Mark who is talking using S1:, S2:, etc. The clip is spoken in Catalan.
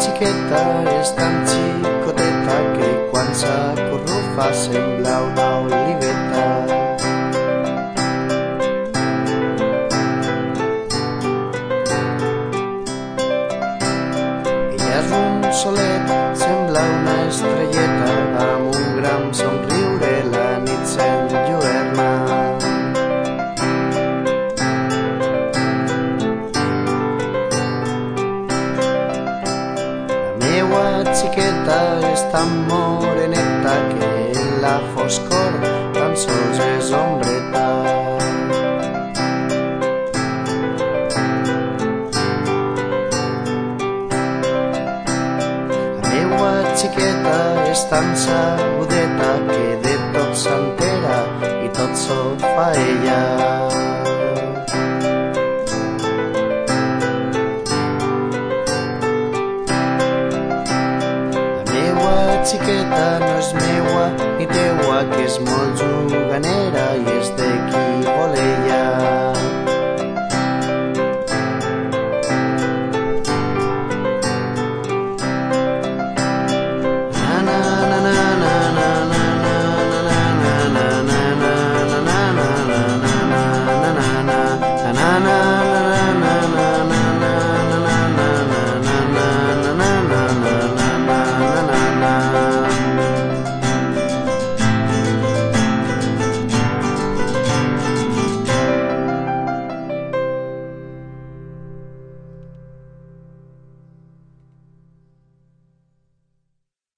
S1: xiqueta és tan xicoteta que quan s'acorrufa sembla una oliveta. Ella és un solet, sembla una estrelleta, amb un gran somriure La meua xiqueta és tan moreneta que en la foscor tan sols és ombreta. La meua xiqueta és tan sabudeta xiqueta no és meua ni teua, que és molt juganera i és de qui vol ella.